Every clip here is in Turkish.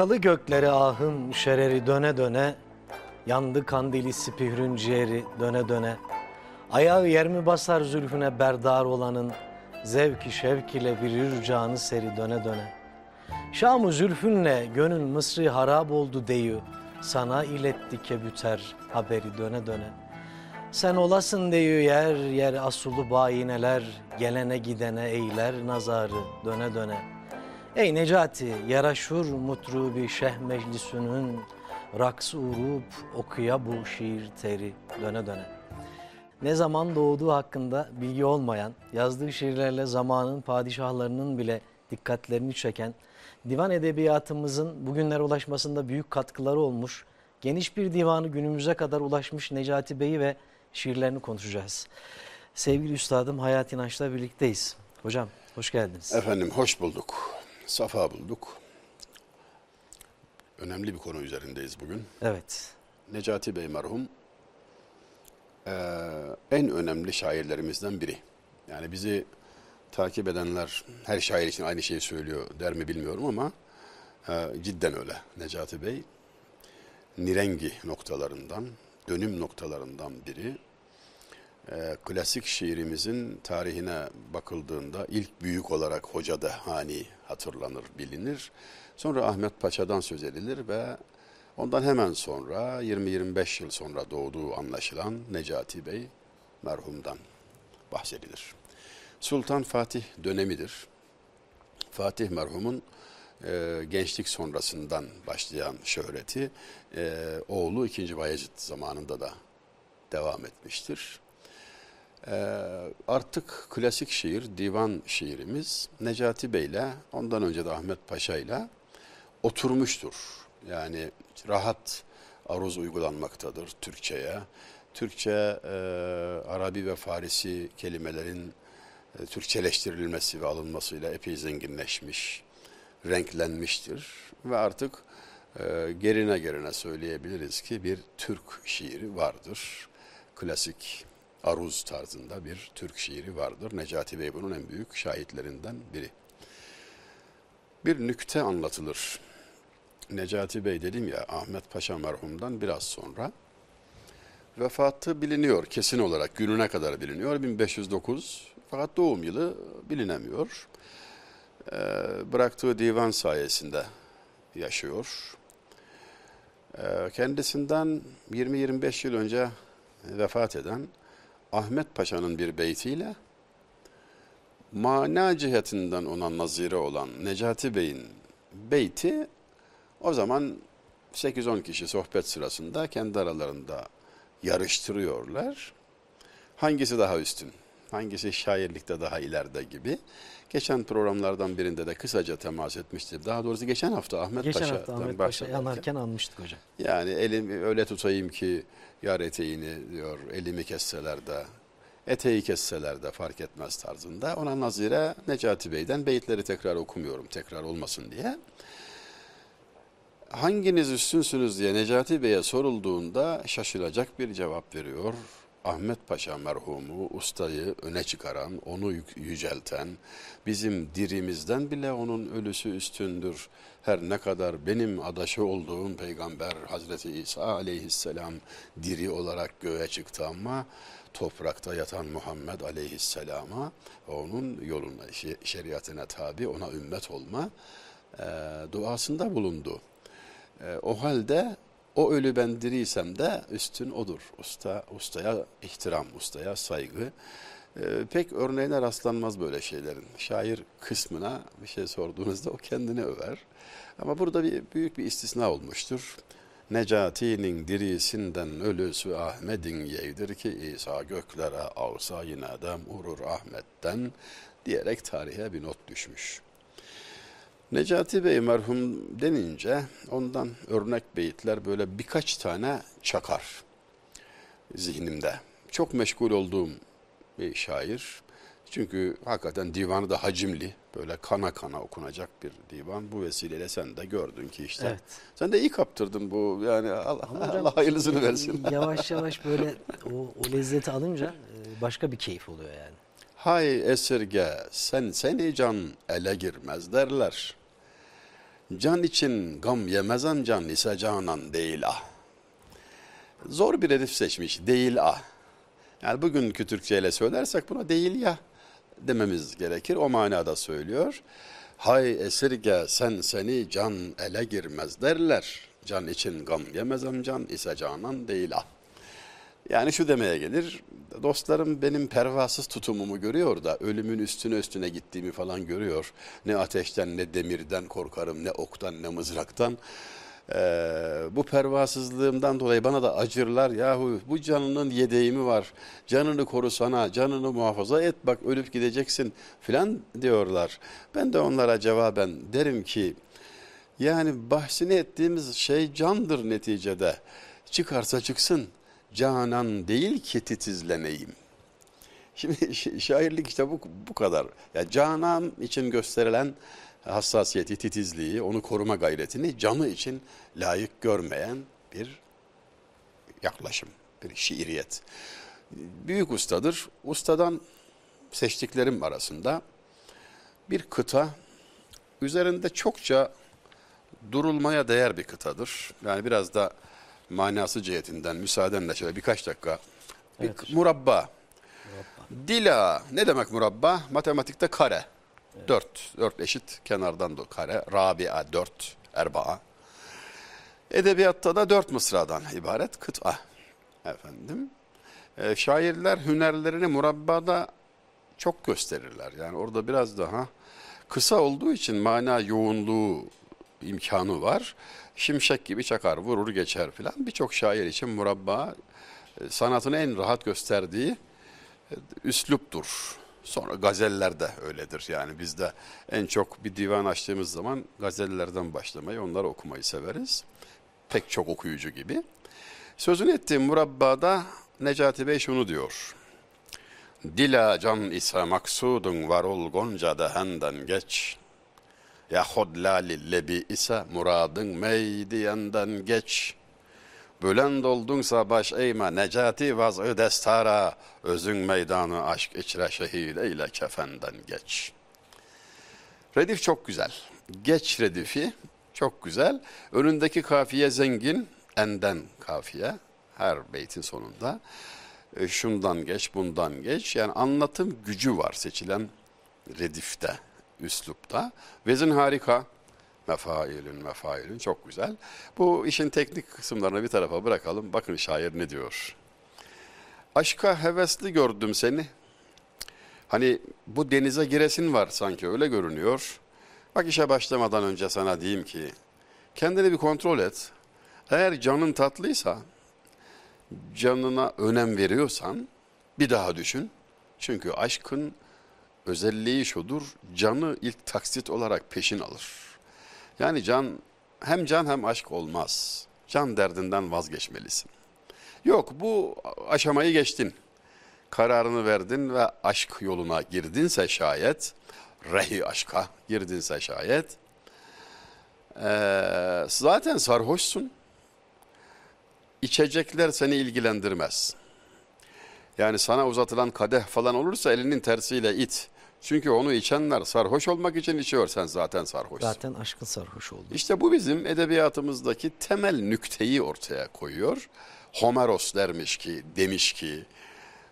Çıkalı göklere ahım şereri döne döne, yandı kandili spihrün ciğeri döne döne. Ayağı yer mi basar zülfüne berdar olanın, zevki şevk ile birir canı seri döne döne. Şam-ı zülfünle gönül Mısrı harap oldu deyu, sana iletti kebüter haberi döne döne. Sen olasın deyu yer yer asulu bayineler, gelene gidene eyler nazarı döne döne. Ey Necati yaraşur mutrubi şeh meclisünün, raks urup okuya bu şiir teri döne döne. Ne zaman doğduğu hakkında bilgi olmayan, yazdığı şiirlerle zamanın padişahlarının bile dikkatlerini çeken, divan edebiyatımızın bugünlere ulaşmasında büyük katkıları olmuş, geniş bir divanı günümüze kadar ulaşmış Necati Bey'i ve şiirlerini konuşacağız. Sevgili üstadım Hayat İnanç'la birlikteyiz. Hocam hoş geldiniz. Efendim hoş bulduk. Safa bulduk. Önemli bir konu üzerindeyiz bugün. Evet. Necati Bey merhum eee, en önemli şairlerimizden biri. Yani bizi takip edenler her şair için aynı şeyi söylüyor der mi bilmiyorum ama eee, cidden öyle. Necati Bey nirengi noktalarından, dönüm noktalarından biri. Eee, klasik şiirimizin tarihine bakıldığında ilk büyük olarak Hoca Dehani hatırlanır, bilinir. Sonra Ahmet Paşa'dan söz edilir ve ondan hemen sonra 20-25 yıl sonra doğduğu anlaşılan Necati Bey merhumdan bahsedilir. Sultan Fatih dönemidir. Fatih merhumun e, gençlik sonrasından başlayan şöhreti e, oğlu 2. Bayezid zamanında da devam etmiştir. Ee, artık klasik şiir, divan şiirimiz Necati Bey'le, ondan önce de Ahmet Paşa'yla oturmuştur. Yani rahat aruz uygulanmaktadır Türkçe'ye. Türkçe, e, Arabi ve Farisi kelimelerin e, Türkçeleştirilmesi ve alınmasıyla epey zenginleşmiş, renklenmiştir. Ve artık e, gerine gerine söyleyebiliriz ki bir Türk şiiri vardır. Klasik aruz tarzında bir Türk şiiri vardır. Necati Bey bunun en büyük şahitlerinden biri. Bir nükte anlatılır. Necati Bey dedim ya Ahmet Paşa merhumdan biraz sonra vefatı biliniyor kesin olarak gününe kadar biliniyor 1509 fakat doğum yılı bilinemiyor. Ee, bıraktığı divan sayesinde yaşıyor. Ee, kendisinden 20-25 yıl önce vefat eden Ahmet Paşa'nın bir beytiyle mana cihetinden ona nazire olan Necati Bey'in beyti o zaman 8-10 kişi sohbet sırasında kendi aralarında yarıştırıyorlar. Hangisi daha üstün? Hangisi şairlikte daha ileride gibi. Geçen programlardan birinde de kısaca temas etmiştim. Daha doğrusu geçen hafta Ahmet Geçen Paşa'dan hafta Ahmet Paşa'yı bahsederken- anarken anmıştık hocam. yani elimi öyle tutayım ki yar eteğini diyor elimi kesseler de eteği kesseler de fark etmez tarzında. Ona nazire Necati Bey'den beyitleri tekrar okumuyorum tekrar olmasın diye. Hanginiz üstünsünüz diye Necati Bey'e sorulduğunda şaşılacak bir cevap veriyor. Ahmet Paşa merhumu ustayı öne çıkaran, onu yücelten, bizim dirimizden bile onun ölüsü üstündür. Her ne kadar benim adaşı olduğum peygamber Hazreti İsa aleyhisselam diri olarak göğe çıktı ama toprakta yatan Muhammed aleyhisselama onun yoluna, şe- şeriatine tabi, ona ümmet olma e, duasında bulundu. E, o halde o ölü ben diriysem de üstün odur. Usta, ustaya ihtiram, ustaya saygı. E, pek örneğine rastlanmaz böyle şeylerin. Şair kısmına bir şey sorduğunuzda o kendini över. Ama burada bir büyük bir istisna olmuştur. Necati'nin dirisinden ölüsü Ahmet'in yeydir ki İsa göklere avsa yine dem urur Ahmet'ten diyerek tarihe bir not düşmüş. Necati Bey merhum denince ondan örnek beyitler böyle birkaç tane çakar zihnimde. Çok meşgul olduğum bir şair. Çünkü hakikaten divanı da hacimli. Böyle kana kana okunacak bir divan. Bu vesileyle sen de gördün ki işte. Evet. Sen de iyi kaptırdın bu. Yani Allah, Ama hocam, Allah hayırlısını versin. Yavaş yavaş böyle o, o lezzeti alınca e, başka bir keyif oluyor yani. Hay esirge sen seni can ele girmez derler. Can için gam yemezem can ise canan değil ah. Zor bir herif seçmiş değil ah. Yani bugünkü Türkçeyle söylersek buna değil ya dememiz gerekir. O manada söylüyor. Hay esirge sen seni can ele girmez derler. Can için gam yemezem can ise canan değil ah. Yani şu demeye gelir. Dostlarım benim pervasız tutumumu görüyor da ölümün üstüne üstüne gittiğimi falan görüyor. Ne ateşten ne demirden korkarım ne oktan ne mızraktan. Ee, bu pervasızlığımdan dolayı bana da acırlar. Yahu bu canının yedeği mi var? Canını korusana, canını muhafaza et bak ölüp gideceksin filan diyorlar. Ben de onlara cevaben derim ki yani bahsini ettiğimiz şey candır neticede. Çıkarsa çıksın canan değil ki titizleneyim. Şimdi şi- şairlik işte bu, bu kadar. Ya canan için gösterilen hassasiyeti, titizliği, onu koruma gayretini canı için layık görmeyen bir yaklaşım, bir şiiriyet. Büyük ustadır. Ustadan seçtiklerim arasında bir kıta üzerinde çokça durulmaya değer bir kıtadır. Yani biraz da manası cihetinden müsaadenle şöyle birkaç dakika. Bir Evet hocam. murabba. Dila ne demek murabba? Matematikte kare. Dört. Dört eşit kenardan da kare. Rabia dört. Erbaa. Edebiyatta da dört mısradan ibaret kıta. Efendim. Ee, şairler hünerlerini murabbada çok gösterirler. Yani orada biraz daha kısa olduğu için mana yoğunluğu imkanı var. Şimşek gibi çakar, vurur geçer filan. Birçok şair için murabba e, sanatını en rahat gösterdiği e, üsluptur. Sonra gazeller de öyledir. Yani biz de en çok bir divan açtığımız zaman gazellerden başlamayı, onları okumayı severiz. Pek çok okuyucu gibi. Sözünü ettiğim murabbada Necati Bey şunu diyor. Dila can ise maksudun var ol gonca dehenden geç. Ya hodlali lebi ise muradın meydiyenden geç. Bülent oldunsa baş eğme Necati vaz'ı destara. Özün meydanı aşk içre şehit eyle kefenden geç. Redif çok güzel. Geç redifi çok güzel. Önündeki kafiye zengin. Enden kafiye. Her beytin sonunda. E, şundan geç, bundan geç. Yani anlatım gücü var seçilen redifte, üslupta. Vezin harika. Mefailün, mefailün çok güzel. Bu işin teknik kısımlarını bir tarafa bırakalım. Bakın şair ne diyor. Aşka hevesli gördüm seni. Hani bu denize giresin var sanki öyle görünüyor. Bak işe başlamadan önce sana diyeyim ki kendini bir kontrol et. Eğer canın tatlıysa, canına önem veriyorsan bir daha düşün. Çünkü aşkın özelliği şudur, canı ilk taksit olarak peşin alır. Yani can hem can hem aşk olmaz. Can derdinden vazgeçmelisin. Yok bu aşamayı geçtin. Kararını verdin ve aşk yoluna girdinse şayet, rehi aşka girdinse şayet, eee, zaten sarhoşsun. İçecekler seni ilgilendirmez. Yani sana uzatılan kadeh falan olursa elinin tersiyle it. Çünkü onu içenler sarhoş olmak için içiyor. Sen zaten sarhoşsun. Zaten aşkın sarhoş oldu. İşte bu bizim edebiyatımızdaki temel nükteyi ortaya koyuyor. Homeros dermiş ki, demiş ki,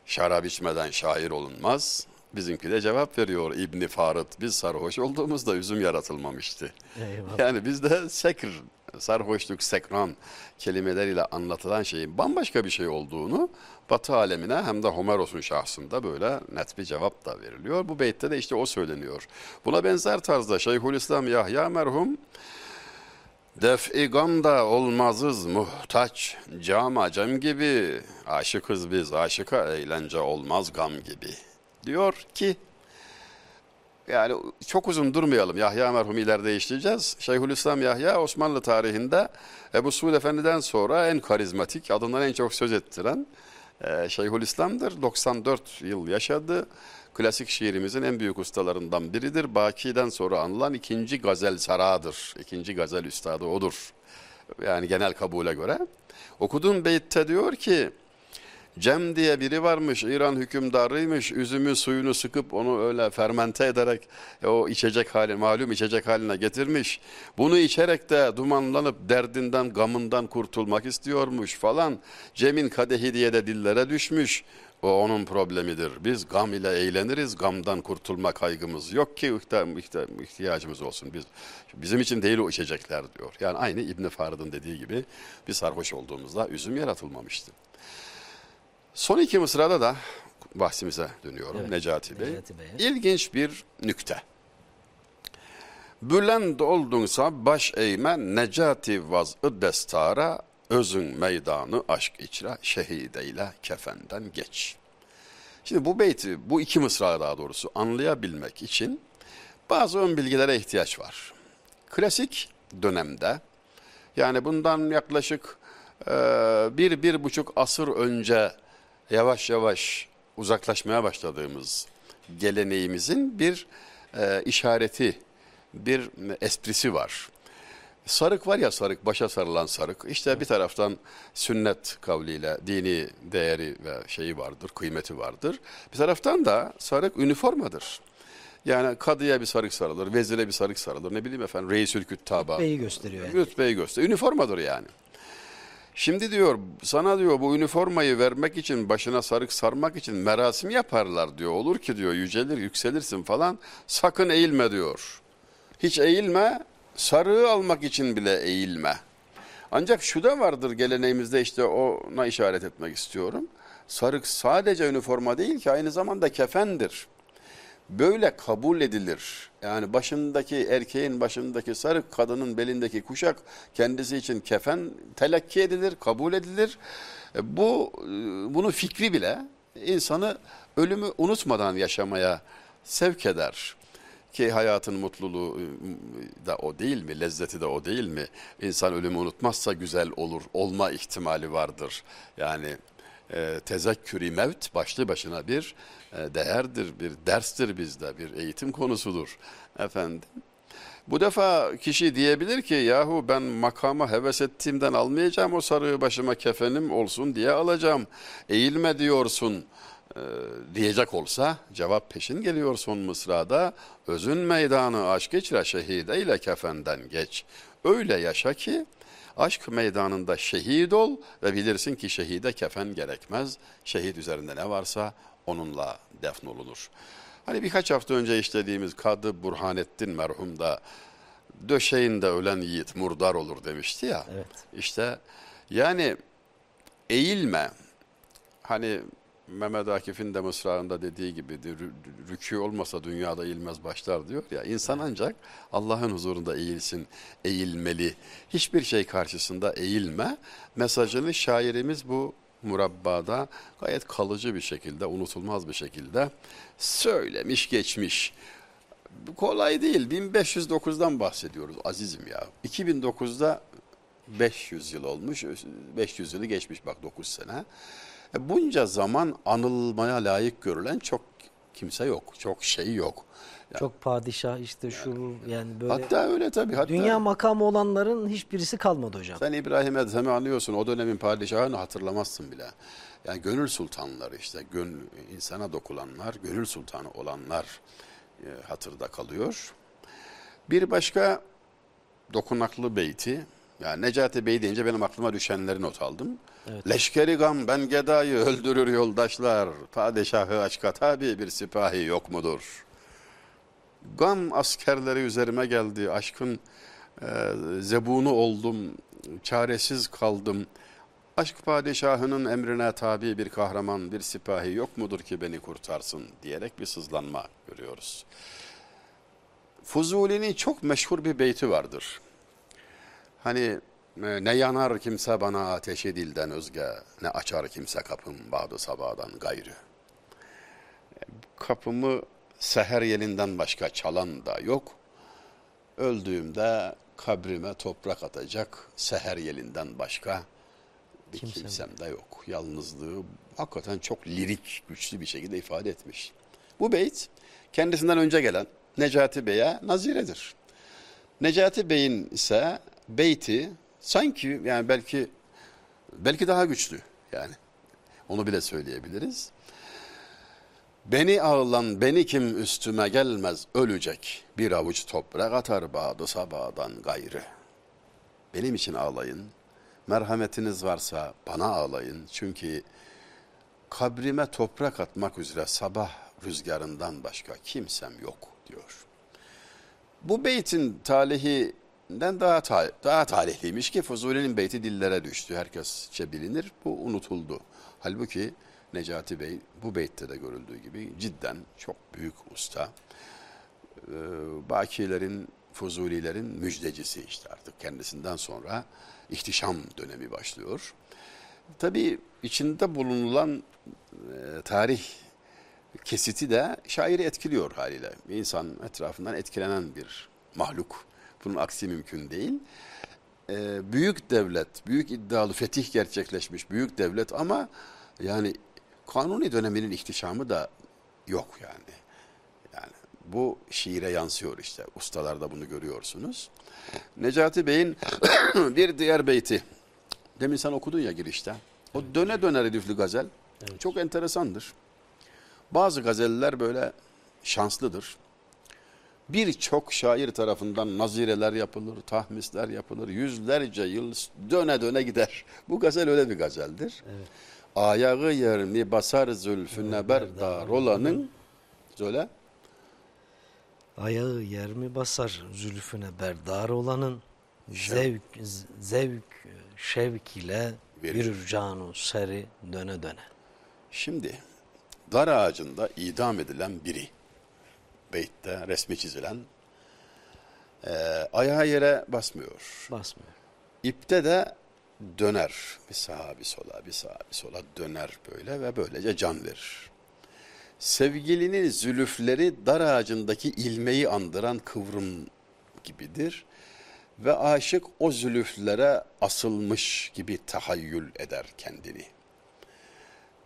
şarap içmeden şair olunmaz. Bizimki de cevap veriyor İbni Farıt. Biz sarhoş olduğumuzda üzüm yaratılmamıştı. Eyvallah. Yani bizde sekr, sarhoşluk, sekran kelimeleriyle anlatılan şeyin bambaşka bir şey olduğunu Batı alemine hem de Homeros'un şahsında böyle net bir cevap da veriliyor. Bu beytte de işte o söyleniyor. Buna benzer tarzda Şeyhülislam Yahya merhum Def-i gam da olmazız muhtaç, cama cem gibi, aşıkız biz aşıka eğlence olmaz gam gibi. Diyor ki, yani çok uzun durmayalım. Yahya merhum ileride işleyeceğiz. Şeyhülislam Yahya Osmanlı tarihinde Ebu Suud Efendi'den sonra en karizmatik, adından en çok söz ettiren e, Şeyhülislam'dır. 94 yıl yaşadı. Klasik şiirimizin en büyük ustalarından biridir. Baki'den sonra anılan ikinci gazel sarağıdır. İkinci gazel üstadı odur. Yani genel kabule göre. Okuduğum beytte diyor ki, Cem diye biri varmış, İran hükümdarıymış. Üzümün suyunu sıkıp onu öyle fermente ederek e, o içecek hali, malum içecek haline getirmiş. Bunu içerek de dumanlanıp derdinden, gamından kurtulmak istiyormuş falan. Cem'in kadehi diye de dillere düşmüş. O onun problemidir. Biz gam ile eğleniriz. Gamdan kurtulma kaygımız yok ki ihtiyacımız olsun. Biz bizim için değil o içecekler diyor. Yani aynı İbn Farid'in dediği gibi bir sarhoş olduğumuzda üzüm yaratılmamıştı. Son iki mısrada da bahsimize dönüyorum evet, Necati Bey. Necati Bey. İlginç bir nükte. Bülend oldunsa baş eğme necati vaz'ı destara özün meydanı aşk içra şehideyle kefenden geç. Şimdi bu beyti, bu iki mısra daha doğrusu anlayabilmek için bazı ön bilgilere ihtiyaç var. Klasik dönemde yani bundan yaklaşık bir, bir buçuk asır önce yavaş yavaş uzaklaşmaya başladığımız geleneğimizin bir e, işareti, bir esprisi var. Sarık var ya sarık, başa sarılan sarık. İşte bir taraftan sünnet kavliyle dini değeri ve şeyi vardır, kıymeti vardır. Bir taraftan da sarık üniformadır. Yani kadıya bir sarık sarılır, vezire bir sarık sarılır. Ne bileyim efendim reisül küttaba. Rütbeyi gösteriyor yani. Rütbeyi gösteriyor. Üniformadır yani. Şimdi diyor sana diyor bu üniformayı vermek için başına sarık sarmak için merasim yaparlar diyor. Olur ki diyor yücelir yükselirsin falan sakın eğilme diyor. Hiç eğilme sarığı almak için bile eğilme. Ancak şu da vardır geleneğimizde işte ona işaret etmek istiyorum. Sarık sadece üniforma değil ki aynı zamanda kefendir. Böyle kabul edilir. Yani başındaki erkeğin başındaki sarık, kadının belindeki kuşak kendisi için kefen telakki edilir, kabul edilir. E, bu e, bunu fikri bile insanı ölümü unutmadan yaşamaya sevk eder ki hayatın mutluluğu ıı, da o değil mi, lezzeti de o değil mi? İnsan ölümü unutmazsa güzel olur, olma ihtimali vardır. Yani e, tezekkürü mevt başlı başına bir e, değerdir, bir derstir bizde, bir eğitim konusudur efendim. Bu defa kişi diyebilir ki yahu ben makama heves ettiğimden almayacağım o sarığı başıma kefenim olsun diye alacağım. Eğilme diyorsun e, diyecek olsa cevap peşin geliyor son mısrada. Özün meydanı aşk içre şehide ile kefenden geç. Öyle yaşa ki aşk meydanında şehit ol ve bilirsin ki şehide kefen gerekmez. Şehit üzerinde ne varsa onunla defnolunur. Hani birkaç hafta önce işlediğimiz Kadı Burhanettin merhum da döşeğinde ölen yiğit murdar olur demişti ya. Evet. İşte yani eğilme. Hani Mehmet Akif'in de mısrağında dediği gibi rükû olmasa dünyada eğilmez başlar diyor ya. İnsan ancak Allah'ın huzurunda eğilsin, eğilmeli. Hiçbir şey karşısında eğilme. Mesajını şairimiz bu murabbada gayet kalıcı bir şekilde, unutulmaz bir şekilde söylemiş geçmiş. Kolay değil. 1509'dan bahsediyoruz azizim ya. 2009'da 500 yıl olmuş. 500 yılı geçmiş bak 9 sene. E, bunca zaman anılmaya layık görülen çok kimse yok. Çok şey yok. Yani, çok padişah işte şu yani böyle. Hatta öyle tabii. Hatta, dünya makamı olanların hiçbirisi kalmadı hocam. Sen İbrahim Ethem'i anlıyorsun. O dönemin padişahını hatırlamazsın bile. Yani gönül sultanları işte gönül, insana dokulanlar, gönül sultanı olanlar e, hatırda kalıyor. Bir başka dokunaklı beyti yani Necati Bey deyince benim aklıma düşenleri not aldım. Evet. Leşkeri gam ben gedayı öldürür yoldaşlar. Padişahı aşka tabi bir sipahi yok mudur? Gam askerleri üzerime geldi. Aşkın e, zebunu oldum. Çaresiz kaldım. Aşk padişahının emrine tabi bir kahraman, bir sipahi yok mudur ki beni kurtarsın diyerek bir sızlanma görüyoruz. Fuzuli'nin çok meşhur bir beyti vardır. Hani e, ne yanar kimse bana ateşi dilden özge, ne açar kimse kapım bağdı sabahdan gayrı. Kapımı seher yelinden başka çalan da yok. Öldüğümde kabrime toprak atacak seher yelinden başka bir Kimse kimsem de yok. Yalnızlığı hakikaten çok lirik, güçlü bir şekilde ifade etmiş. Bu beyt kendisinden önce gelen Necati Bey'e naziredir. Necati Bey'in ise beyti sanki yani belki belki daha güçlü yani. Onu bile söyleyebiliriz. Beni ağlan beni kim üstüme gelmez ölecek. Bir avuç toprak atar bağdı sabahdan gayrı. Benim için ağlayın. Merhametiniz varsa bana ağlayın. Çünkü kabrime toprak atmak üzere sabah rüzgarından başka kimsem yok diyor. Bu beytin talihinden daha ta- daha talihliymiş ki Fuzuli'nin beyti dillere düştü. Herkesçe bilinir. Bu unutuldu. Halbuki Necati Bey bu beytte de görüldüğü gibi cidden çok büyük usta. Ee, Bakilerin, Fuzulilerin müjdecisi işte artık kendisinden sonra ihtişam dönemi başlıyor. Tabii içinde bulunulan e, tarih kesiti de şairi etkiliyor haliyle. Bir insan etrafından etkilenen bir mahluk. Bunun aksi mümkün değil. Ee, büyük devlet, büyük iddialı fetih gerçekleşmiş büyük devlet ama yani kanuni döneminin ihtişamı da yok yani. Yani bu şiire yansıyor işte. Ustalarda bunu görüyorsunuz. Necati Bey'in bir diğer beyti. Demin sen okudun ya girişte. O döne döne redifli gazel. Çok enteresandır. Bazı gazeller böyle şanslıdır. Birçok şair tarafından nazireler yapılır, tahmisler yapılır. Yüzlerce yıl döne döne gider. Bu gazel öyle bir gazeldir. Ayağı yer mi basar zülfüne berdar olanın söyle. Ayağı yer mi basar zülfüne berdar olanın zevk, zevk şevk ile bir canu seri döne döne. Şimdi dar ağacında idam edilen biri, beytte resmi çizilen, e, ayağı yere basmıyor. Basmıyor. İpte de döner. Bir sağa bir sola, bir sağa bir sola döner böyle ve böylece can verir. Sevgilinin zülüfleri dar ağacındaki ilmeği andıran kıvrım gibidir. Ve aşık o zülüflere asılmış gibi tahayyül eder kendini.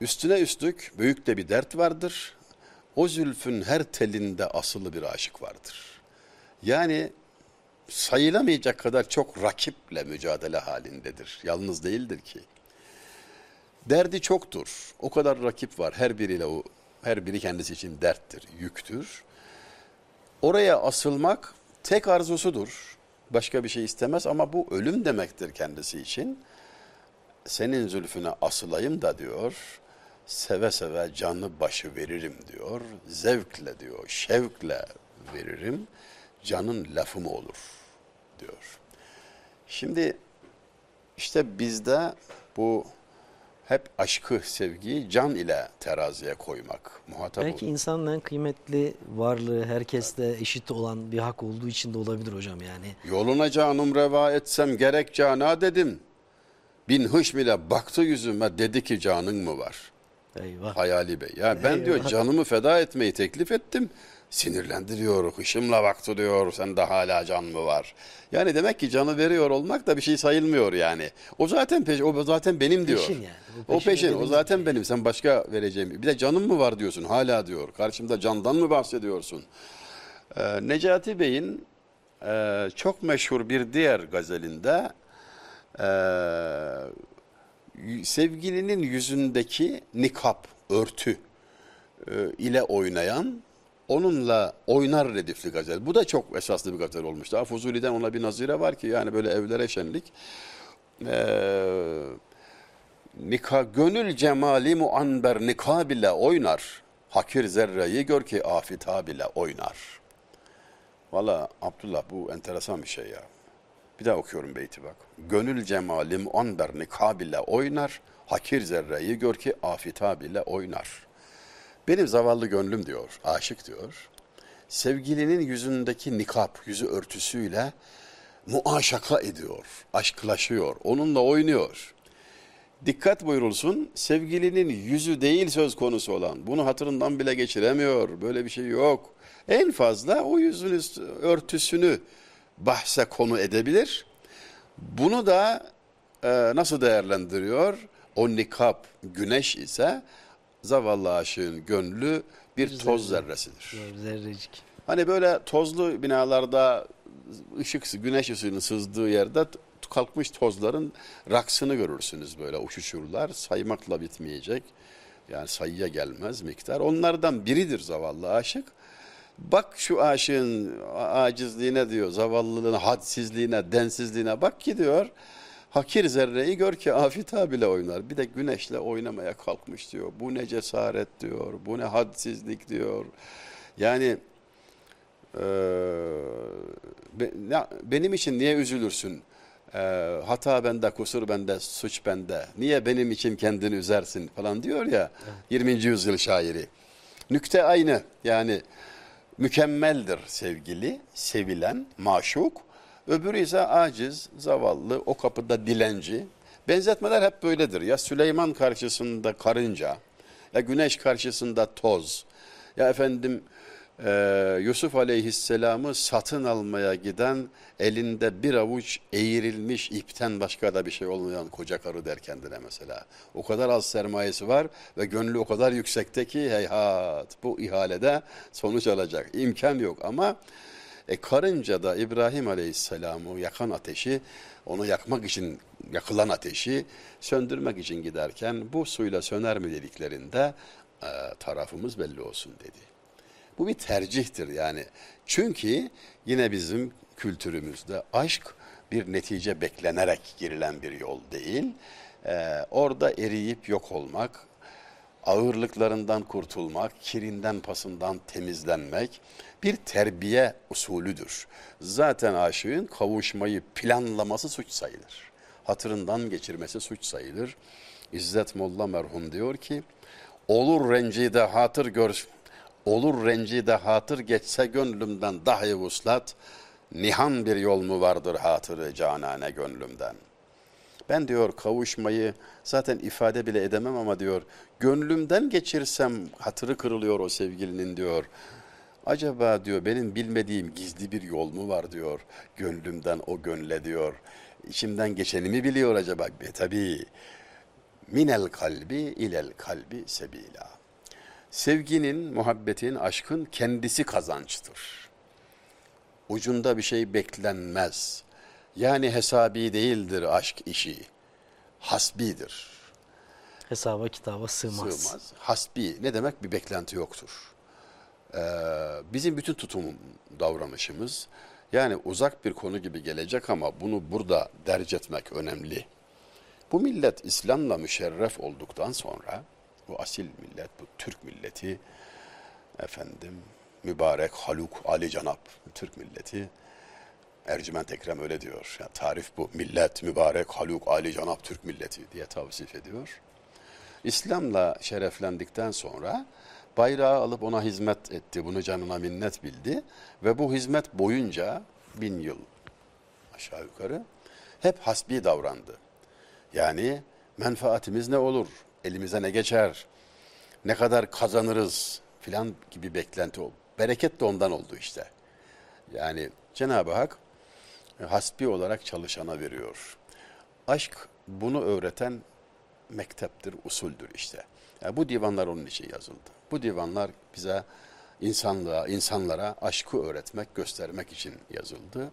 Üstüne üstlük büyük de bir dert vardır. O zülfün her telinde asılı bir aşık vardır. Yani sayılamayacak kadar çok rakiple mücadele halindedir. Yalnız değildir ki. Derdi çoktur. O kadar rakip var. Her biriyle o her biri kendisi için derttir, yüktür. Oraya asılmak tek arzusudur. Başka bir şey istemez ama bu ölüm demektir kendisi için. Senin zülfüne asılayım da diyor. Seve seve canı başı veririm diyor. Zevkle diyor, şevkle veririm. Canın lafı mı olur diyor. Şimdi işte bizde bu hep aşkı, sevgiyi can ile teraziye koymak. Muhatap Belki ol- insanın en kıymetli varlığı herkeste eşit olan bir hak olduğu için de olabilir hocam yani. Yoluna canım reva etsem gerek cana dedim. Bin hışm ile baktı yüzüme dedi ki canın mı var? Eyvah. Hayali Bey. Ya ben diyor canımı feda etmeyi teklif ettim. Sinirlendiriyor, hışımla baktı diyor. Sen de hala can mı var? Yani demek ki canı veriyor olmak da bir şey sayılmıyor yani. O zaten peş, o zaten benim diyor. Peşin yani. O peşin peşin, o zaten benim. Sen başka vereceğim. Bir de canım mı var diyorsun hala diyor. Karşımda candan mı bahsediyorsun? Ee, Necati Bey'in e, çok meşhur bir diğer gazelinde e, sevgilinin yüzündeki nikap, örtü e, ile oynayan, onunla oynar redifli gazel. Bu da çok esaslı bir gazel olmuş. Daha Fuzuli'den ona bir nazire var ki yani böyle evlere şenlik. Eee Nika gönül cemali muanber nikab ile oynar. Hakir zerreyi gör ki afita bile oynar. Valla Abdullah bu enteresan bir şey ya. Bir daha okuyorum beyti bak. Gönül cemali muanber nikab ile oynar. Hakir zerreyi gör ki afita bile oynar. Benim zavallı gönlüm diyor, aşık diyor. Sevgilinin yüzündeki nikap, yüzü örtüsüyle muaşaka ediyor, aşklaşıyor, onunla oynuyor. Dikkat buyurulsun, sevgilinin yüzü değil söz konusu olan. Bunu hatırından bile geçiremiyor. Böyle bir şey yok. En fazla o yüzün üstü- örtüsünü bahse konu edebilir. Bunu da e, nasıl değerlendiriyor? O nikap güneş ise zavallı aşığın gönlü bir toz zerresidir. Zerrecik. Hani böyle tozlu binalarda ışık, güneş ışığının sızdığı yerde kalkmış tozların raksını görürsünüz böyle uçuşurlar. Saymakla bitmeyecek. Yani sayıya gelmez miktar. Onlardan biridir zavallı aşık. Bak şu aşığın acizliğine diyor, zavallılığına, hadsizliğine, densizliğine bak ki diyor. Hakir zerreyi gör ki afita bile oynar. Bir de güneşle oynamaya kalkmış diyor. Bu ne cesaret diyor. Bu ne hadsizlik diyor. Yani e, be- benim için niye üzülürsün? E, hata bende, kusur bende, suç bende. Niye benim için kendini üzersin falan diyor ya 20. yüzyıl şairi. Nükte aynı. Yani mükemmeldir sevgili, sevilen, maşuk. Öbürü ise aciz, zavallı, o kapıda dilenci. Benzetmeler hep böyledir. Ya Süleyman karşısında karınca, ya güneş karşısında toz, ya efendim e, Yusuf Aleyhisselam'ı satın almaya giden elinde bir avuç eğrilmiş ipten başka da bir şey olmayan koca karı der kendine mesela. O kadar az sermayesi var ve gönlü o kadar yüksekte ki heyhat bu ihalede sonuç alacak. imkan yok ama e, karınca da İbrahim Aleyhisselam'ı yakan ateşi, onu yakmak için yakılan ateşi söndürmek için giderken bu suyla söner mi dediklerinde e, tarafımız belli olsun dedi. Bu bir tercihtir yani. Çünkü yine bizim kültürümüzde aşk bir netice beklenerek girilen bir yol değil. Ee, orada eriyip yok olmak, ağırlıklarından kurtulmak, kirinden pasından temizlenmek bir terbiye usulüdür. Zaten aşığın kavuşmayı planlaması suç sayılır. Hatırından geçirmesi suç sayılır. İzzet Molla merhum diyor ki, olur rencide hatır gör, olur rencide hatır geçse gönlümden dahi vuslat, nihan bir yol mu vardır hatırı canane gönlümden.'' Ben diyor kavuşmayı zaten ifade bile edemem ama diyor gönlümden geçirsem hatırı kırılıyor o sevgilinin diyor. Acaba diyor benim bilmediğim gizli bir yol mu var diyor gönlümden o gönle diyor. İçimden geçeni mi biliyor acaba? E, tabii minel kalbi ilel kalbi sebila. Sevginin, muhabbetin, aşkın kendisi kazançtır. Ucunda bir şey beklenmez. Yani hesabi değildir aşk işi. Hasbidir. Hesaba kitaba sığmaz. Sığmaz. Hasbi ne demek? Bir beklenti yoktur. Ee, bizim bütün tutum davranışımız yani uzak bir konu gibi gelecek ama bunu burada derc etmek önemli. Bu millet İslam'la müşerref olduktan sonra bu asil millet, bu Türk milleti efendim mübarek Haluk Ali Canap Türk milleti Ercüment Ekrem öyle diyor. Yani tarif bu. Millet, mübarek, haluk, Ali Canap Türk milleti diye tavsif ediyor. İslam'la şereflendikten sonra bayrağı alıp ona hizmet etti. Bunu canına minnet bildi. Ve bu hizmet boyunca bin yıl aşağı yukarı hep hasbi davrandı. Yani menfaatimiz ne olur? Elimize ne geçer? Ne kadar kazanırız? Filan gibi beklenti oldu. Bereket de ondan oldu işte. Yani Cenab-ı Hak hasbi olarak çalışana veriyor. Aşk bunu öğreten mekteptir, usuldür işte. Yani bu divanlar onun için yazıldı. Bu divanlar bize insanlığa, insanlara aşkı öğretmek, göstermek için yazıldı.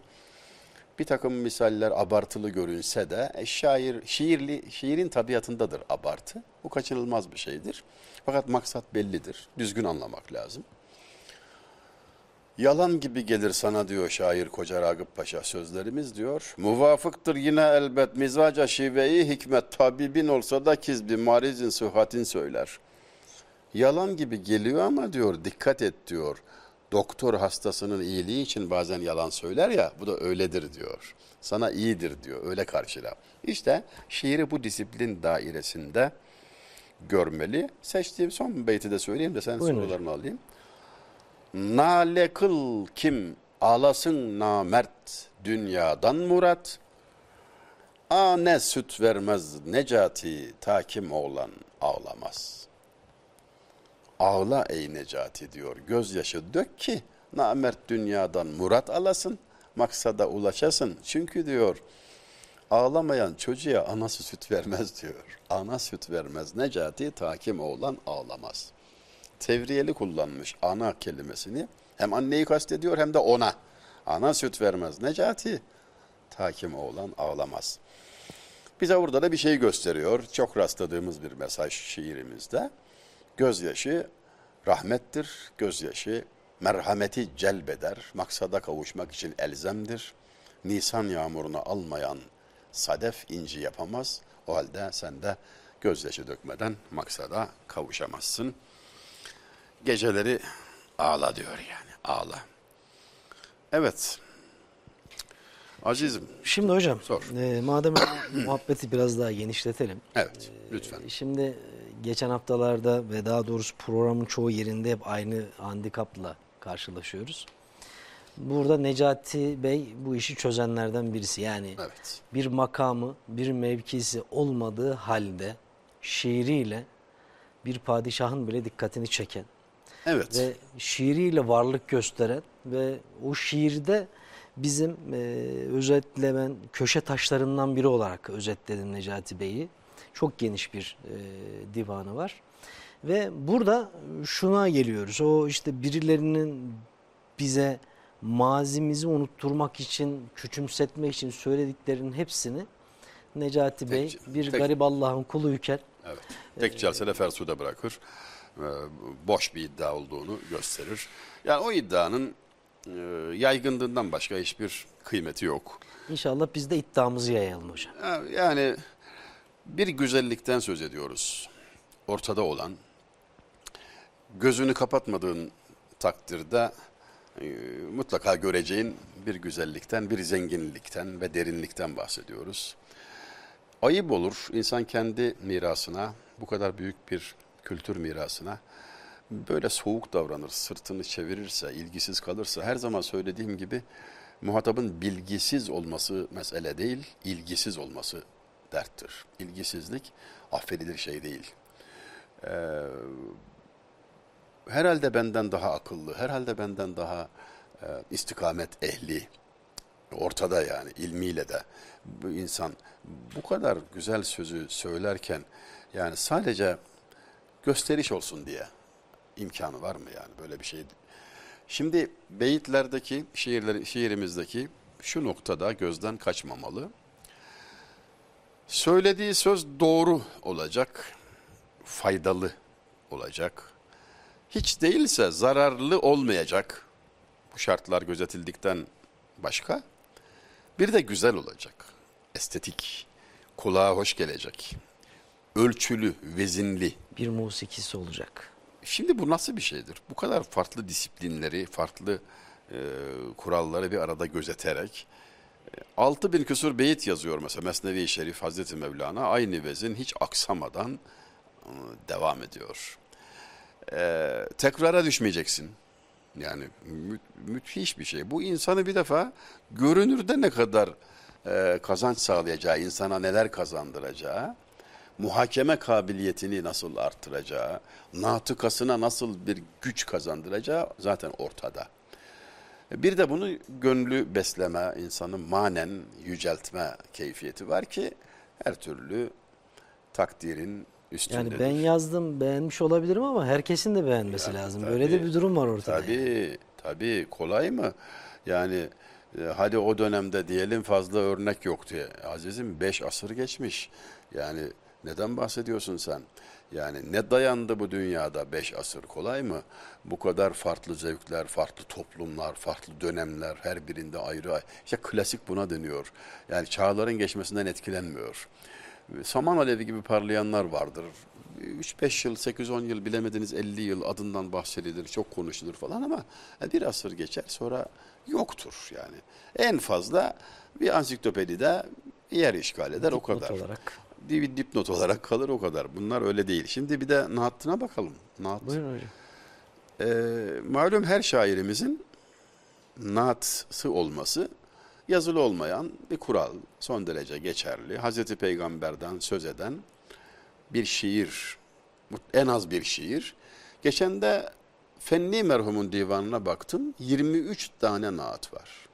Bir takım misaller abartılı görünse de e, şair, şiirli, şiirin tabiatındadır abartı. Bu kaçınılmaz bir şeydir. Fakat maksat bellidir. Düzgün anlamak lazım. Yalan gibi gelir sana diyor şair Koca Ragıp Paşa sözlerimiz diyor. Muvafıktır yine elbet mizaca şiveyi hikmet tabibin olsa da kizbi marizin sıhhatin söyler. Yalan gibi geliyor ama diyor dikkat et diyor. Doktor hastasının iyiliği için bazen yalan söyler ya bu da öyledir diyor. Sana iyidir diyor öyle karşıla. İşte şiiri bu disiplin dairesinde görmeli. Seçtiğim son beyti de söyleyeyim de sen Buyurun sorularını alayım. Nale kıl kim ağlasın namert dünyadan murat. A ne süt vermez Necati ta kim oğlan ağlamaz. Ağla ey Necati diyor gözyaşı dök ki namert dünyadan murat alasın maksada ulaşasın. Çünkü diyor ağlamayan çocuğa anası süt vermez diyor. Ana süt vermez Necati ta kim oğlan ağlamaz.'' Tevriyeli kullanmış ana kelimesini. Hem anneyi kastediyor hem de ona. Ana süt vermez. Necati Ta kim oğlan ağlamaz. Bize burada da bir şey gösteriyor. Çok rastladığımız bir mesaj şiirimizde. Gözyaşı rahmettir, gözyaşı merhameti celbeder, maksada kavuşmak için elzemdir. Nisan yağmurunu almayan sadef inci yapamaz. O halde sen de gözyaşı dökmeden maksada kavuşamazsın. Geceleri ağla diyor yani, ağla. Evet, azizim, Şimdi hocam, Sor. e, madem muhabbeti biraz daha genişletelim. evet lütfen. E, Şimdi e, geçen haftalarda ve daha doğrusu programın çoğu yerinde hep aynı handikapla karşılaşıyoruz. Burada Necati Bey bu işi çözenlerden birisi. Yani Evet, bir makamı, bir mevkisi olmadığı halde şiiriyle bir padişahın bile dikkatini çeken evet. ve şiiriyle varlık gösteren ve o şiirde bizim e, özetlemen köşe taşlarından biri olarak özetledim Necati Bey'i. Çok geniş bir e, divanı var. Ve burada şuna geliyoruz. O işte birilerinin bize mazimizi unutturmak için, küçümsetmek için söylediklerinin hepsini Necati Bey Tek- bir tek- garip Allah'ın kuluyken Evet. Tek celsede fersude bırakır. Ee, boş bir iddia olduğunu gösterir. Yani o iddianın e, yaygınlığından başka hiçbir kıymeti yok. inşallah biz de iddiamızı yayalım hocam. Ya- Yani bir güzellikten söz ediyoruz. Ortada olan, gözünü kapatmadığın takdirde e, mutlaka göreceğin bir güzellikten, bir zenginlikten ve derinlikten bahsediyoruz. Ayıp olur insan kendi mirasına, bu kadar büyük bir kültür mirasına böyle soğuk davranır, sırtını çevirirse, ilgisiz kalırsa her zaman söylediğim gibi muhatabın bilgisiz olması mesele değil, ilgisiz olması derttir. İlgisizlik affedilir şey değil. Ee, herhalde benden daha akıllı, herhalde benden daha e, istikamet ehli, ortada yani ilmiyle de bu insan bu kadar güzel sözü söylerken yani sadece gösteriş olsun diye imkanı var mı yani böyle bir şey? Şimdi beyitlerdeki şiirleri, şiirimizdeki şu noktada gözden kaçmamalı. Söylediği söz doğru olacak, faydalı olacak. Hiç değilse zararlı olmayacak. Bu şartlar gözetildikten başka. Bir de güzel olacak. Estetik, kulağa hoş gelecek. Ölçülü, vezinli. Bir musikisi olacak. Şimdi bu nasıl bir şeydir? Bu kadar farklı disiplinleri, farklı e, kuralları bir arada gözeterek e, 6000 bin küsur beyit yazıyor mesela Mesnevi-i Şerif Hazreti Mevlana aynı vezin hiç aksamadan e, devam ediyor. E, tekrara düşmeyeceksin. Yani mü- müthiş bir şey. Bu insanı bir defa görünürde ne kadar e, kazanç sağlayacağı, insana neler kazandıracağı, muhakeme kabiliyetini nasıl artıracağı, natıkasına nasıl bir güç kazandıracağı zaten ortada. Bir de bunu gönlü besleme, insanı manen yüceltme keyfiyeti var ki her türlü takdirin üstündedir. Yani ben yazdım beğenmiş olabilirim ama herkesin de beğenmesi Yani lazım. tabii, Böyle de bir durum var ortada. yani. Tabii, tabii. Kolay mı? Yani e, hadi o dönemde diyelim fazla örnek yoktu. Azizim beş asır geçmiş. Yani neden bahsediyorsun sen? Yani ne dayandı bu dünyada beş asır kolay mı? Bu kadar farklı zevkler, farklı toplumlar, farklı dönemler her birinde ayrı. İşte klasik buna dönüyor. Yani çağların geçmesinden etkilenmiyor. Saman alevi gibi parlayanlar vardır. 3-5 yıl, 8-10 yıl bilemediniz 50 yıl adından bahsedilir, çok konuşulur falan ama bir asır geçer sonra yoktur yani. En fazla bir ansiklopedide yer işgal eder o Dipnot kadar. olarak. Bir, dipnot olarak kalır o kadar. Bunlar öyle değil. Şimdi bir de naatına bakalım. Naat. Buyurun hocam. Ee, malum her şairimizin naatsı olması yazılı olmayan bir kural. Son derece geçerli. Hazreti Peygamber'den söz eden bir şiir. En az bir şiir. Geçen de Fenni merhumun divanına baktım. 23 tane naat var.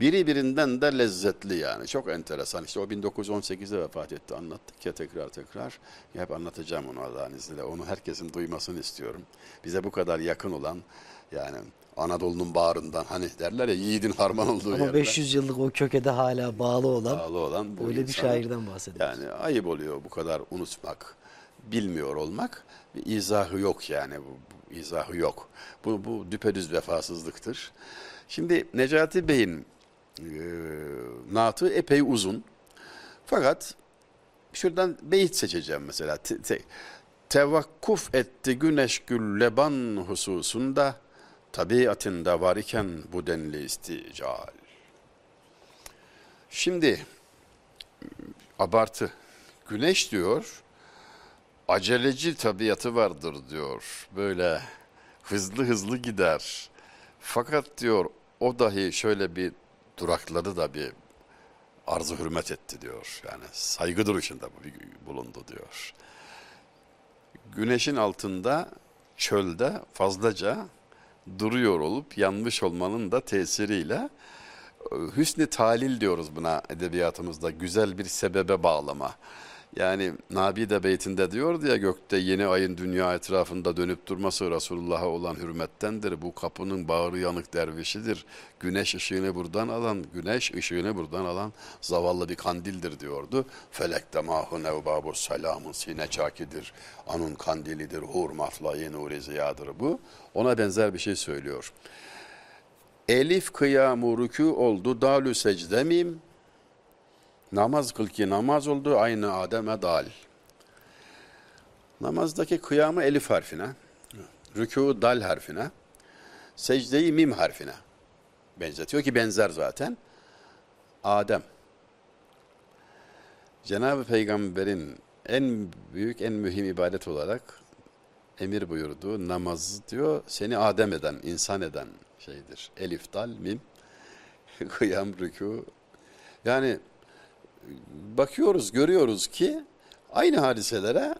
Biri birinden de lezzetli yani. Çok enteresan. İşte o 1918'de vefat etti. Anlattık ya tekrar tekrar. Ya hep anlatacağım onu Allah'ın izniyle. Onu herkesin duymasını istiyorum. Bize bu kadar yakın olan yani Anadolu'nun bağrından hani derler ya yiğidin harman olduğu Ama yerden 500 yıllık o köke de hala bağlı olan bağlı olan bu öyle bir şairden bahsediyoruz. Yani ayıp oluyor bu kadar unutmak, bilmiyor olmak. Bir izahı yok yani bu, bu izahı yok. Bu, bu düpedüz vefasızlıktır. Şimdi Necati Bey'in naatı epey uzun. Fakat şuradan beyit seçeceğim mesela. Te, te- tevakkuf etti güneş gül leban hususunda tabiatında var iken bu denli istical. Şimdi abartı. Güneş diyor, aceleci tabiatı vardır diyor. Böyle hızlı hızlı gider. Fakat diyor o dahi şöyle bir durakladı da bir arzu hürmet etti diyor. Yani saygı duruşunda bu- bulundu diyor. Güneşin altında çölde fazlaca duruyor olup yanmış olmanın da tesiriyle hüsnü talil diyoruz buna edebiyatımızda güzel bir sebebe bağlama. Yani Nabi de beytinde diyordu ya gökte yeni ayın dünya etrafında dönüp durması Resulullah'a olan hürmettendir. Bu kapının bağrı yanık dervişidir. Güneş ışığını buradan alan, güneş ışığını buradan alan zavallı bir kandildir diyordu. Felekte mahu nevbabu selamın sine çakidir. Anun kandilidir, hur maflayı nuri ziyadır bu. Ona benzer bir şey söylüyor. Elif kıyamu rükû oldu dalü secde mim. Namaz kıl ki namaz oldu aynı Adem'e dal. Namazdaki kıyamı elif harfine, rükû dal harfine, secdeyi mim harfine benzetiyor ki benzer zaten. Adem. Cenab-ı Peygamber'in en büyük, en mühim ibadet olarak emir buyurduğu namaz diyor seni Adem eden, insan eden şeydir. Elif, dal, mim, kıyam, rükû. Yani bakıyoruz, görüyoruz ki aynı hadiselere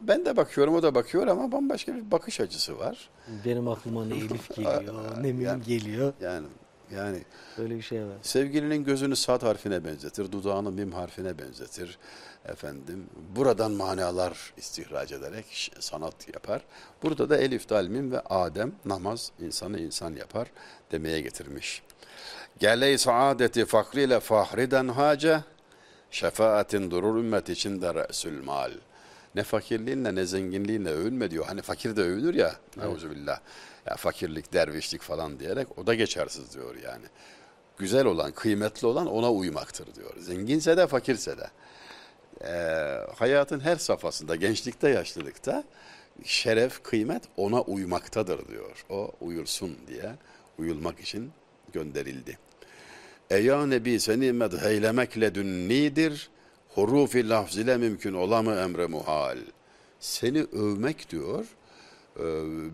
ben de bakıyorum, o da bakıyor ama bambaşka bir bakış açısı var. Benim aklıma ne Elif geliyor, ne Mim Yani- geliyor. Yani yani Böyle bir şey var. sevgilinin gözünü sad harfine benzetir, dudağını mim harfine benzetir. Efendim buradan manalar istihraç ederek sanat yapar. Burada da elif, dal, mim ve Adem namaz insanı insan yapar demeye getirmiş. Geley saadeti fakriyle fahriden hace, şefaatin durur ümmet içinde re'sül mal. Ne fakirliğinle ne zenginliğinle övünme diyor. Hani fakir de övünür ya. Euzubillah. Ya fakirlik, dervişlik falan diyerek o da geçersiz diyor yani. Güzel olan, kıymetli olan ona uymaktır diyor. Zenginse de fakirse de. Ee, hayatın her safhasında, gençlikte, yaşlılıkta şeref, kıymet ona uymaktadır diyor. O uyursun diye uyulmak için gönderildi. Eya Nebi seni medheylemekle dünnidir, hurufi lafz ile mümkün ola mı emre muhal. Seni övmek diyor, e,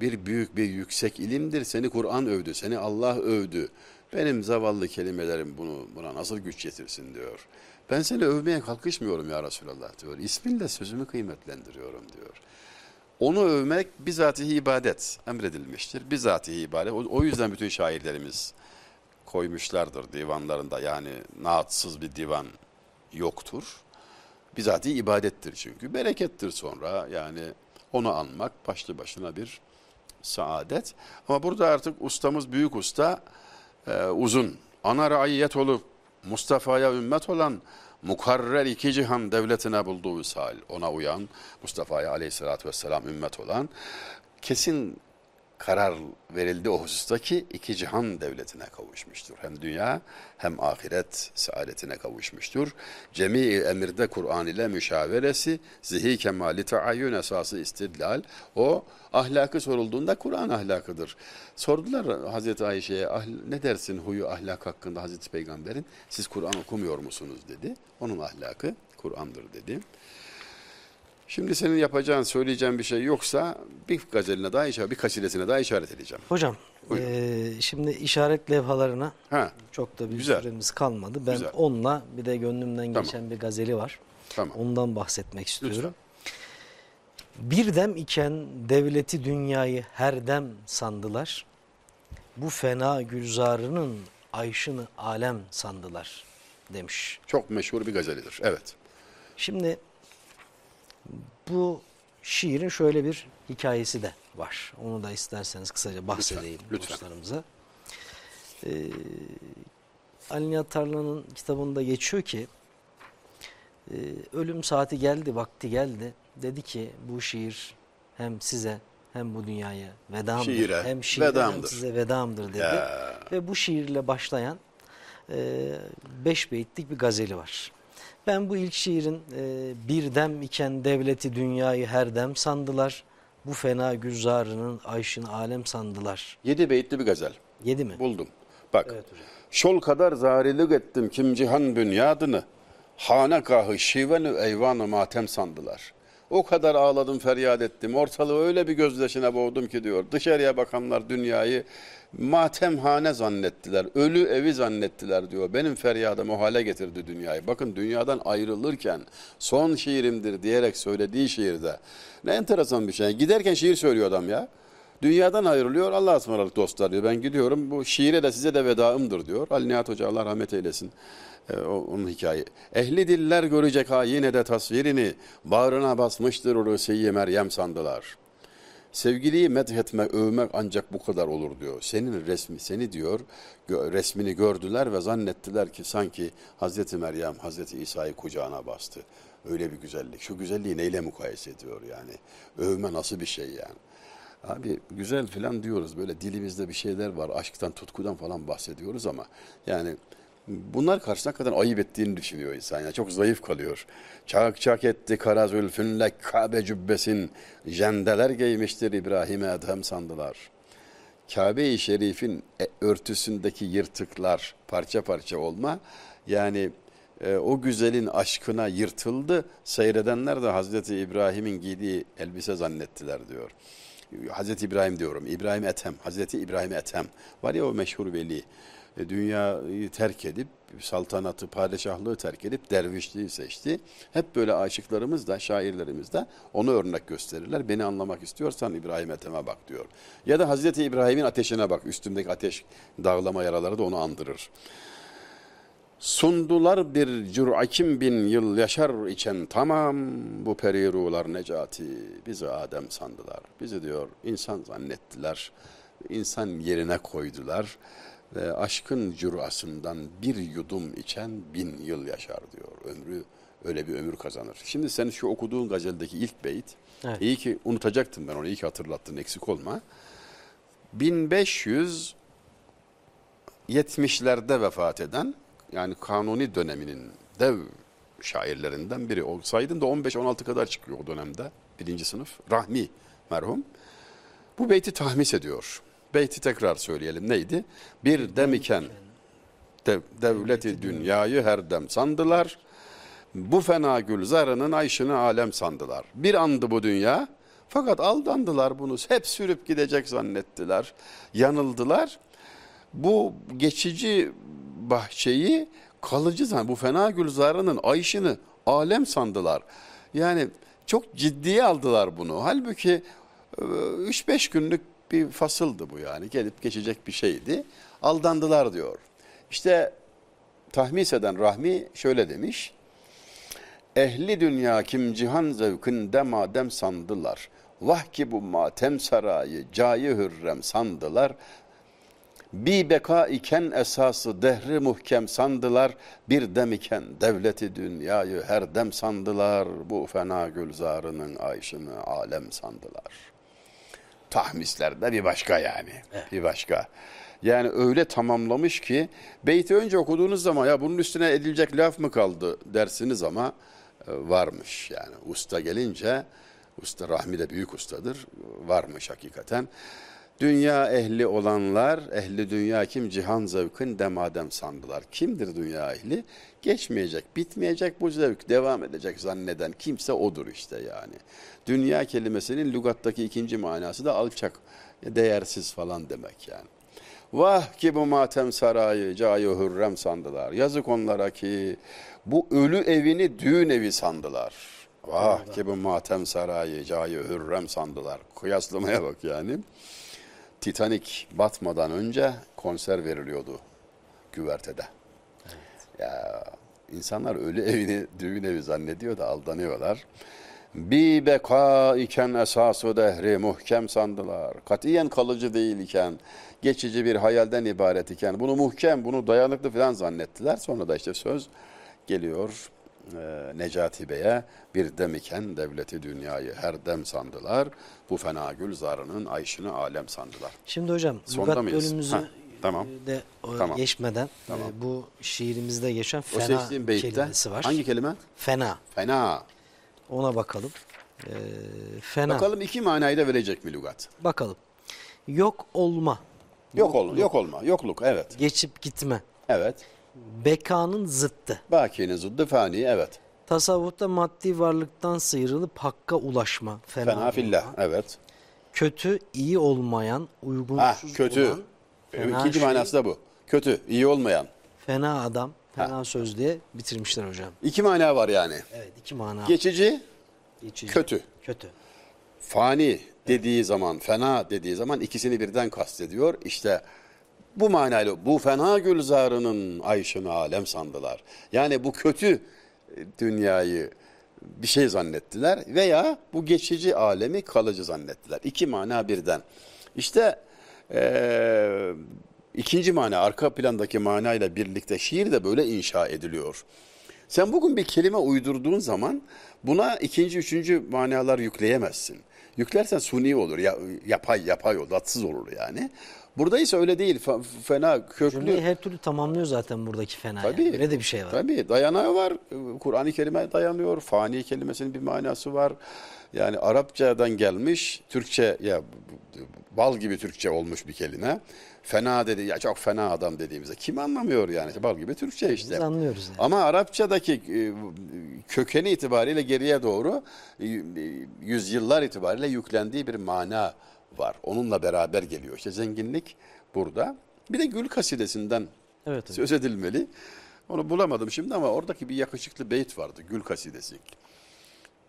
bir büyük bir yüksek ilimdir. Seni Kur'an övdü, seni Allah övdü. Benim zavallı kelimelerim bunu buna nasıl güç getirsin diyor. Ben seni övmeye kalkışmıyorum ya Resulallah diyor. İsminle sözümü kıymetlendiriyorum diyor. Onu övmek bizatihi ibadet emredilmiştir. Bizatihi ibadet. O, yüzden bütün şairlerimiz koymuşlardır divanlarında. Yani naatsız bir divan yoktur. Bizatihi ibadettir çünkü. Berekettir sonra yani onu anmak başlı başına bir saadet. Ama burada artık ustamız büyük usta e, uzun. Ana raiyet olup Mustafa'ya ümmet olan mukarrer iki cihan devletine bulduğu visal. Ona uyan Mustafa'ya aleyhissalatü vesselam ümmet olan kesin karar verildi o husustaki iki cihan devletine kavuşmuştur. Hem dünya hem ahiret saadetine kavuşmuştur. Cemi emirde Kur'an ile müşaveresi, zihi kemali taayyün esası istidlal. O ahlakı sorulduğunda Kur'an ahlakıdır. Sordular Hazreti Ayşe'ye "Ahl- ne dersin huyu ahlak hakkında Hazreti Peygamber'in? Siz Kur'an okumuyor musunuz dedi. Onun ahlakı Kur'an'dır dedi. Şimdi senin yapacağın, söyleyeceğin bir şey yoksa bir gazeline daha işaret, bir kasiletine daha işaret edeceğim. Hocam, Buyurun. eee, şimdi işaret levhalarına Ha, çok da bir Güzel. süremiz kalmadı. Ben Güzel. onunla bir de gönlümden Tamam. geçen bir gazeli var. tamam. Ondan bahsetmek istiyorum. Bir dem iken devleti dünyayı her dem sandılar. Bu fena gülzarının ayşını alem sandılar demiş. Çok meşhur bir gazelidir. Evet. Şimdi bu şiirin şöyle bir hikayesi de var. Onu da isterseniz kısaca bahsedeyim lütfen. dostlarımıza. Ee, Ali Nihat Tarlan'ın kitabında geçiyor ki e, ölüm saati geldi, vakti geldi. Dedi ki bu şiir hem size hem bu dünyaya vedamdır. Şiire hem şiire hem size vedamdır dedi. Ya. Ve bu şiirle başlayan e, beş beyitlik bir gazeli var. Ben bu ilk şiirin e, bir dem iken devleti dünyayı her dem sandılar. Bu fena gülzarının ayşın alem sandılar. Yedi beyitli bir gazel. Yedi mi? Buldum. Bak. Evet hocam. Şol kadar zarilik ettim kim cihan bünyadını. Hanekahı şivenü eyvanı matem sandılar. O kadar ağladım feryat ettim. Ortalığı öyle bir gözyaşına boğdum ki diyor. Dışarıya bakanlar dünyayı matemhane zannettiler. Ölü evi zannettiler diyor. Benim feryadım o hale getirdi dünyayı. Bakın dünyadan ayrılırken son şiirimdir diyerek söylediği şiirde. Ne enteresan bir şey. Giderken şiir söylüyor adam ya. Dünyadan ayrılıyor. Allah'a ısmarladık dostlar diyor. Ben gidiyorum. Bu şiire de size de vedaımdır diyor. Ali Nihat Hoca Allah rahmet eylesin. Ee, onun hikaye. Ehli diller görecek ha yine de tasvirini. Bağrına basmıştır o Rüsiye Meryem sandılar. Sevgiliyi methetmek, övmek ancak bu kadar olur diyor. Senin resmi, seni diyor, resmini gördüler ve zannettiler ki sanki Hazreti Meryem, Hazreti İsa'yı kucağına bastı. Öyle bir güzellik. Şu güzelliği neyle mukayese ediyor yani? Övme nasıl bir şey yani? Abi güzel falan diyoruz böyle dilimizde bir şeyler var aşktan tutkudan falan bahsediyoruz ama yani bunlar karşısına kadar ayıp ettiğini düşünüyor insan ya çok zayıf kalıyor. Çak çak etti kara zülfünle Kabe cübbesin jendeler giymiştir İbrahim'e edhem sandılar. Kabe-i Şerif'in e- örtüsündeki yırtıklar parça parça olma yani e, o güzelin aşkına yırtıldı. Seyredenler de Hazreti İbrahim'in giydiği elbise zannettiler diyor. Hazreti İbrahim diyorum. İbrahim Ethem. Hazreti İbrahim Ethem. Var ya o meşhur veli. E, Dünyayı terk edip, saltanatı, padişahlığı terk edip dervişliği seçti. Hep böyle aşıklarımız da, şairlerimiz de onu örnek gösterirler. Beni anlamak istiyorsan İbrahim Ethem'e bak diyor. Ya da Hazreti İbrahim'in ateşine bak. Üstündeki ateş dağlama yaraları da onu andırır. Sundular bir cür'akim bin yıl yaşar içen tamam bu perirular necati bizi Adem sandılar. Bizi diyor insan zannettiler, insan yerine koydular ve aşkın cürasından bir yudum içen bin yıl yaşar diyor. Ömrü öyle bir ömür kazanır. Şimdi sen şu okuduğun gazeldeki ilk beyit, Evet. iyi ki unutacaktım ben onu, iyi ki hatırlattın eksik olma. 1500 70'lerde vefat eden yani kanuni döneminin dev şairlerinden biri olsaydın da 15-16 kadar çıkıyor o dönemde birinci sınıf Rahmi merhum. Bu beyti tahmis ediyor. Beyti tekrar söyleyelim neydi? Bir dem iken dev, devleti dünyayı her dem sandılar. Bu fena gülzarının ayşını alem sandılar. Bir andı bu dünya fakat aldandılar bunu. Hep sürüp gidecek zannettiler. Yanıldılar bu geçici bahçeyi kalıcı zan bu fena gülzarının ayşını alem sandılar. Yani çok ciddiye aldılar bunu. Halbuki 3-5 günlük bir fasıldı bu yani. Gelip geçecek bir şeydi. Aldandılar diyor. İşte tahmis eden Rahmi şöyle demiş. Ehli dünya kim cihan zevkinde madem sandılar. Vah ki bu matem sarayı cayı hürrem sandılar. Bir beka iken esası dehri muhkem sandılar. Bir dem iken devleti dünyayı her dem sandılar. Bu fena gülzarının ayşını alem sandılar. Tahmisler de bir başka yani. Bir başka. Yani öyle tamamlamış ki beyti önce okuduğunuz zaman ya bunun üstüne edilecek laf mı kaldı dersiniz ama e, varmış yani. Usta gelince usta Rahmi de büyük ustadır. Varmış hakikaten. Dünya ehli olanlar, ehli dünya kim? Cihan zevkin demadem sandılar. Kimdir dünya ehli? Geçmeyecek, bitmeyecek bu zevk, devam edecek zanneden kimse odur işte yani. Dünya kelimesinin lügattaki ikinci manası da alçak, değersiz falan demek yani. Vah ki bu matem sarayı cayı hürrem sandılar. Yazık onlara ki bu ölü evini düğün evi sandılar. Vah ki bu matem sarayı cayı hürrem sandılar. Kıyaslamaya bak yani. Titanic batmadan önce konser veriliyordu güvertede. Ya insanlar ölü evini düğün evi zannediyor da aldanıyorlar. Bi beka iken esası dehri muhkem sandılar. Katiyen kalıcı değil iken, geçici bir hayalden ibaret iken, bunu muhkem, bunu dayanıklı falan zannettiler. Sonra da işte söz geliyor e, Necati Bey'e bir dem iken devleti dünyayı her dem sandılar. Bu fena gül zarının ayşını alem sandılar. Şimdi hocam Sonda lügat mıyız? bölümümüzü tamam. de e, Tamam. geçmeden Tamam. e, bu şiirimizde geçen fena kelimesi var. hangi kelime? Fena. Fena. Ona bakalım. E, fena. Bakalım iki manayı da verecek mi lügat? Bakalım. Yok olma. Yok ol, yok olma, yokluk evet. Geçip gitme. Evet. Bekanın zıttı. Bakinin zıddı fani evet. Tasavvufta maddi varlıktan sıyrılıp hakka ulaşma. Fena, Fena fillah evet. Kötü, iyi olmayan, Ha uygunsuz kötü. olan, fena İkinci şey, manası da bu. Kötü, iyi olmayan. fena adam, fena söz diye bitirmişler hocam. İki mana var yani. Evet iki mana. Geçici, Geçici. kötü. Kötü. Fani dediği zaman, fena dediği zaman ikisini birden kastediyor. İşte bu manayla bu fena gülzarının ayşını alem sandılar. Yani bu kötü e, dünyayı bir şey zannettiler veya bu geçici alemi kalıcı zannettiler. İki mana birden. İşte eee, ikinci mana arka plandaki manayla birlikte şiir de böyle inşa ediliyor. Sen bugün bir kelime uydurduğun zaman buna ikinci, üçüncü manalar yükleyemezsin. Yüklersen suni olur, ya, yapay, yapay olur, tatsız olur yani. Burada ise öyle değil, fena, köklü. Cümleyi her türlü tamamlıyor zaten buradaki fena. Tabii. Yani. Öyle de bir şey var. Tabii dayanağı var. Kur'an-ı Kerim'e dayanıyor. Fani kelimesinin bir manası var. Yani Arapçadan gelmiş, Türkçe ya bal gibi Türkçe olmuş bir kelime. Fena dedi, ya çok fena adam dediğimizde kim anlamıyor yani? İşte bal gibi Türkçe işte. Biz anlıyoruz yani. Ama Arapçadaki e, kökeni itibariyle geriye doğru e, yüzyıllar itibariyle yüklendiği bir mana var. Onunla beraber geliyor. İşte zenginlik burada. Bir de Gül kasidesinden Evet hocam. söz edilmeli. Onu bulamadım şimdi ama oradaki bir yakışıklı beyt vardı Gül kasidesi.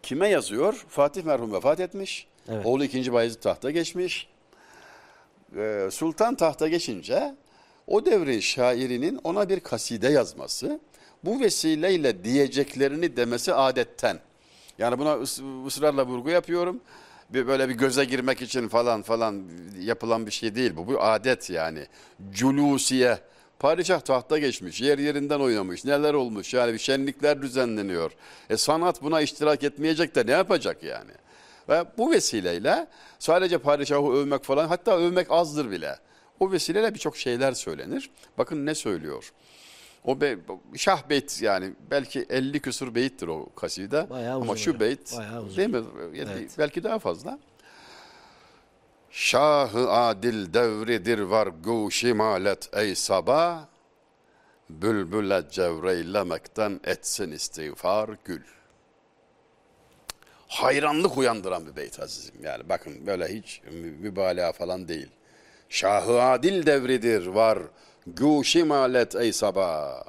Kime yazıyor? Fatih merhum vefat etmiş. Evet. Oğlu 2. Bayezid tahta geçmiş. Ee, Sultan tahta geçince o devrin şairinin ona bir kaside yazması, bu vesileyle diyeceklerini demesi adetten. Yani buna ıs- ısrarla vurgu yapıyorum. Bir böyle bir göze girmek için falan falan yapılan bir şey değil bu. Bu adet yani. Culusiye. Padişah tahta geçmiş, yer yerinden oynamış, neler olmuş yani bir şenlikler düzenleniyor. E sanat buna iştirak etmeyecek de ne yapacak yani? Ve bu vesileyle sadece padişahı övmek falan hatta övmek azdır bile. O vesileyle birçok şeyler söylenir. Bakın ne söylüyor. O be, şah beyt yani belki 50 küsur beyittir o kaside. Bayağı Ama şu hocam, beyt bayağı uzun. değil mi? Evet. Belki daha fazla. Şahı adil devridir var guşi malet ey sabah. Bülbüle cevreylemekten etsin istiğfar gül hayranlık uyandıran bir beyt azizim. Yani bakın böyle hiç mü- mübalağa falan değil. Şahı adil devridir var guşi malet ey sabah.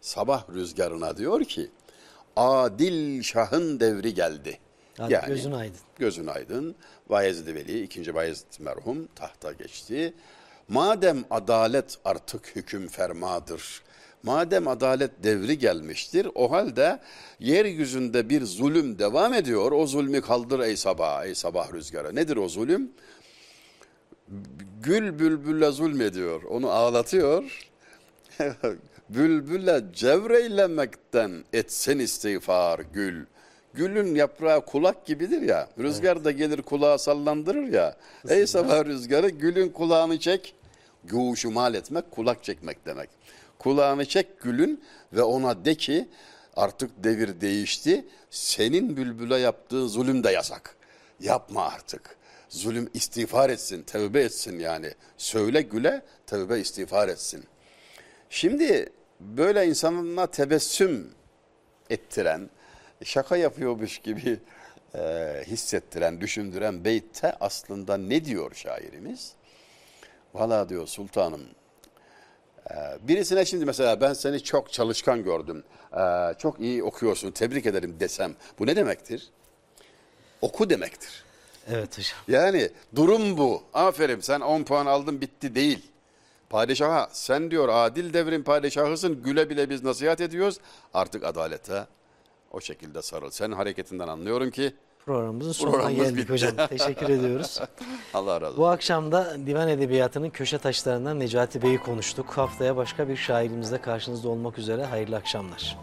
Sabah rüzgarına diyor ki adil şahın devri geldi. Hadi gözün aydın. Gözün aydın. Bayezid Veli, ikinci Bayezid merhum tahta geçti. Madem adalet artık hüküm fermadır. Madem adalet devri gelmiştir, o halde yeryüzünde bir zulüm devam ediyor. O zulmü kaldır ey sabah, ey sabah rüzgarı. Nedir o zulüm? Gül bülbülle zulmediyor, onu ağlatıyor. Bülbüle cevreylemekten etsen istiğfar gül. Gülün yaprağı kulak gibidir ya. Rüzgar da gelir kulağı sallandırır ya. Ey sabah rüzgarı gülün kulağını çek. Guşu mal etmek kulak çekmek demek. Kulağını çek gülün ve ona de ki artık devir değişti. Senin bülbüle yaptığın zulüm de yasak. Yapma artık. Zulüm istiğfar etsin, tevbe etsin yani. Söyle güle, tevbe istiğfar etsin. Şimdi böyle insanına tebessüm ettiren, şaka yapıyormuş gibi e, hissettiren, düşündüren beytte aslında ne diyor şairimiz? Valla diyor sultanım, e, birisine şimdi mesela ben seni çok çalışkan gördüm, e, çok iyi okuyorsun, tebrik ederim desem bu ne demektir? Oku demektir. Evet hocam. Yani durum bu. Aferin sen 10 puan aldın bitti değil. Padişaha sen diyor adil devrin padişahısın güle bile biz nasihat ediyoruz. Artık adalete o şekilde sarıl. Senin hareketinden anlıyorum ki Programımızın sonuna Programımız geldik bitti. hocam. Teşekkür ediyoruz. Allah razı olsun. Bu akşam da Divan Edebiyatı'nın köşe taşlarından Necati Bey'i konuştuk. Haftaya başka bir şairimizle karşınızda olmak üzere hayırlı akşamlar.